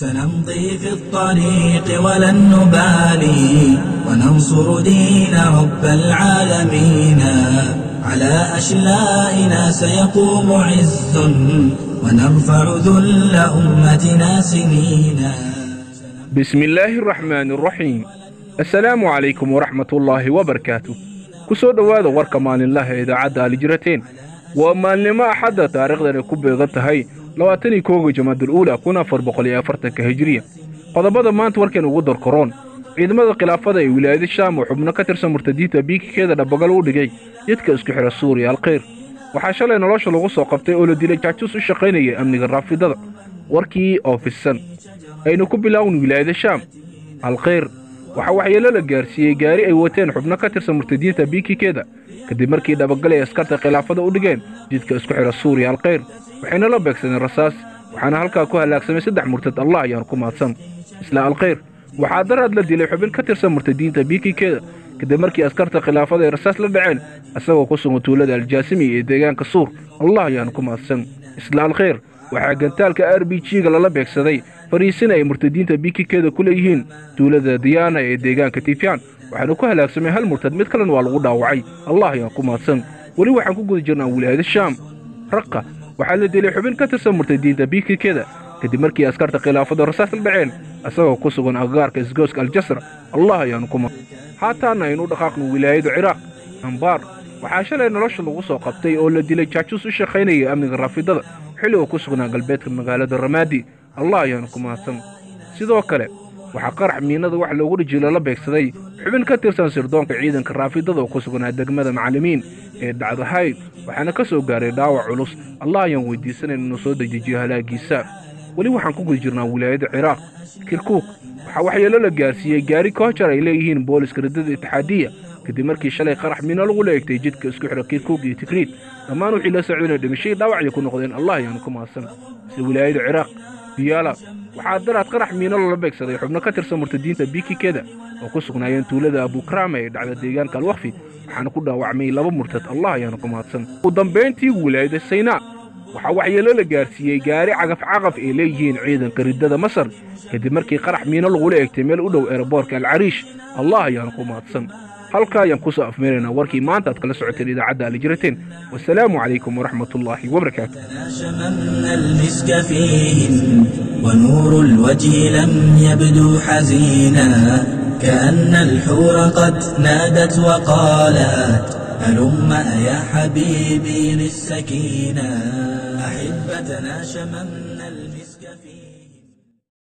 سنمضي في الطريق ولن نبالي وننصر دين رب العالمين. على أشلائنا سيقوم عز ونرفع ذل أمتنا سنينا بسم الله الرحمن الرحيم. السلام عليكم ورحمة الله وبركاته. كسود هذا ورك مال الله إذا عدى لجرتين. ومال لما حدا تاريخ ذلك هاي labaatanii kooga jamaadul uula kun afar boqol iyo afartanka hijiriya qodobada maanta warkeen ugu darkoroon ciidamada khilaafada ee wilaayada shaam oo xubno ka tirsan murtadiinta biikikeeda dhabagal u dhigay jidka isku xidha suuriya alkhayr waxaa shalay nolosha lagu soo qabtay oo la dilay jaajus u shaqaynaya amniga raafidada. Warkii oo fidsan. Aynu ku bilaawna wilaayada shaam. Alkhayr waxaa waxyeelo la gaarsiiyey gaari ay wateen xubno ka tirsan murtadiinta biikikeeda kadib markii dhabagal ay askarta khilaafada u dhigeen jidka isku xidha suuriya alkhayr waxayna la beegsadeen rasaas waxaana halkaa ku halaagsamay saddex murtad allah ayaan ku mahadsan isla alkhayr waxaa daraad la dilay xubin ka tirsan murtadiinta biikikeeda kadib markii askarta khilaafada ay rasaas la dhaceen isagoo ku sugan tuulada aljaasimi ee deegaanka suur allah ayaan ku mahadsan isla alkhayr waxaa gantaalka r b g-ga lala beegsaday fariisina ay murtadiinta biikikeeda ku leeyihiin. Tuulada diyaana ee deegaanka tifyaan waxaana ku halaagsamay hal murtad mid kalena waa lagu dhaawacay. Allah ayaan ku mahadsan weli waxaan ku guda jirnaa wilaayada shaam raqa waxaa la dilay xubin ka tirsan murtadiinta biikikeeda kadib markii askarta khilaafada rasaas la dhaceen isagoo ku sugan agagaarka isgooska aljasra allah ayaanu ku mahadsan haataana aynu dhaqaaqno wilaayada ciraaq. Ambaar waxaa shalay nolosha lagu soo qabtay oo la dilay jaajus u shaqaynaya amniga raafidada xilli uu ku sugnaa galbeedka magaalada ramaadi allah ayaanu ku mahadsan. Sidoo kale waxaa qarax miinada wax loogu dhijiilo la beegsaday. Xubin ka tirsan sirdoonka ciidanka raafidada oo ku sugnaa degmada macallimiin ee dhacdahayd waxaana ka soo gaaray dhaawac culus. Allah ayaan weydiisanayn inuu soo dejijiyo halaagiisa. Weli waxaan ku guda jirnaa wilaayada ciraaq kirkuuk. Waxaa waxyeelo la gaarsiiyey gaari koojar ay leeyihiin booliska riddada itixaadiya. Kadib markii shalay qarax miino lagu leegtay jidka isku xidha kirkuuk iyo tikriid dhammaan wixii la socdayna dhimashadii dhaawacya ku noqdeen allah ayaanu ku mahadsan sida wilaayada ciraaq diyaala waxaa daraad qarax miino lala beegsaday xubno ka tirsan murtadiinta biikikeeda oo ku sugnaayeen tuulada abukraama ee dhacda deegaanka alwakfi waxaana ku dhaawacmay laba murtad allah ayaanu ku mahadsan. Ugu dambayntii wilaayada saynaa waxaa waxyeelo la gaarsiiyey gaari cagaf caqaf ay leeyihiin ciidanka riddada masar. Kadib markii qarax miino lagula eegtay meel u dhow eeraboorka alcariish allah ayaanu ku هلكا ينقص أفميرنا وركي ما أنت تقلص عتري إذا عدا لجرتين والسلام عليكم ورحمة الله وبركاته تلاشمنا المسك فيهم ونور الوجه لم يبدو حزينا كأن الحور قد نادت وقالت هلم يا حبيبي للسكينة أحبتنا شممنا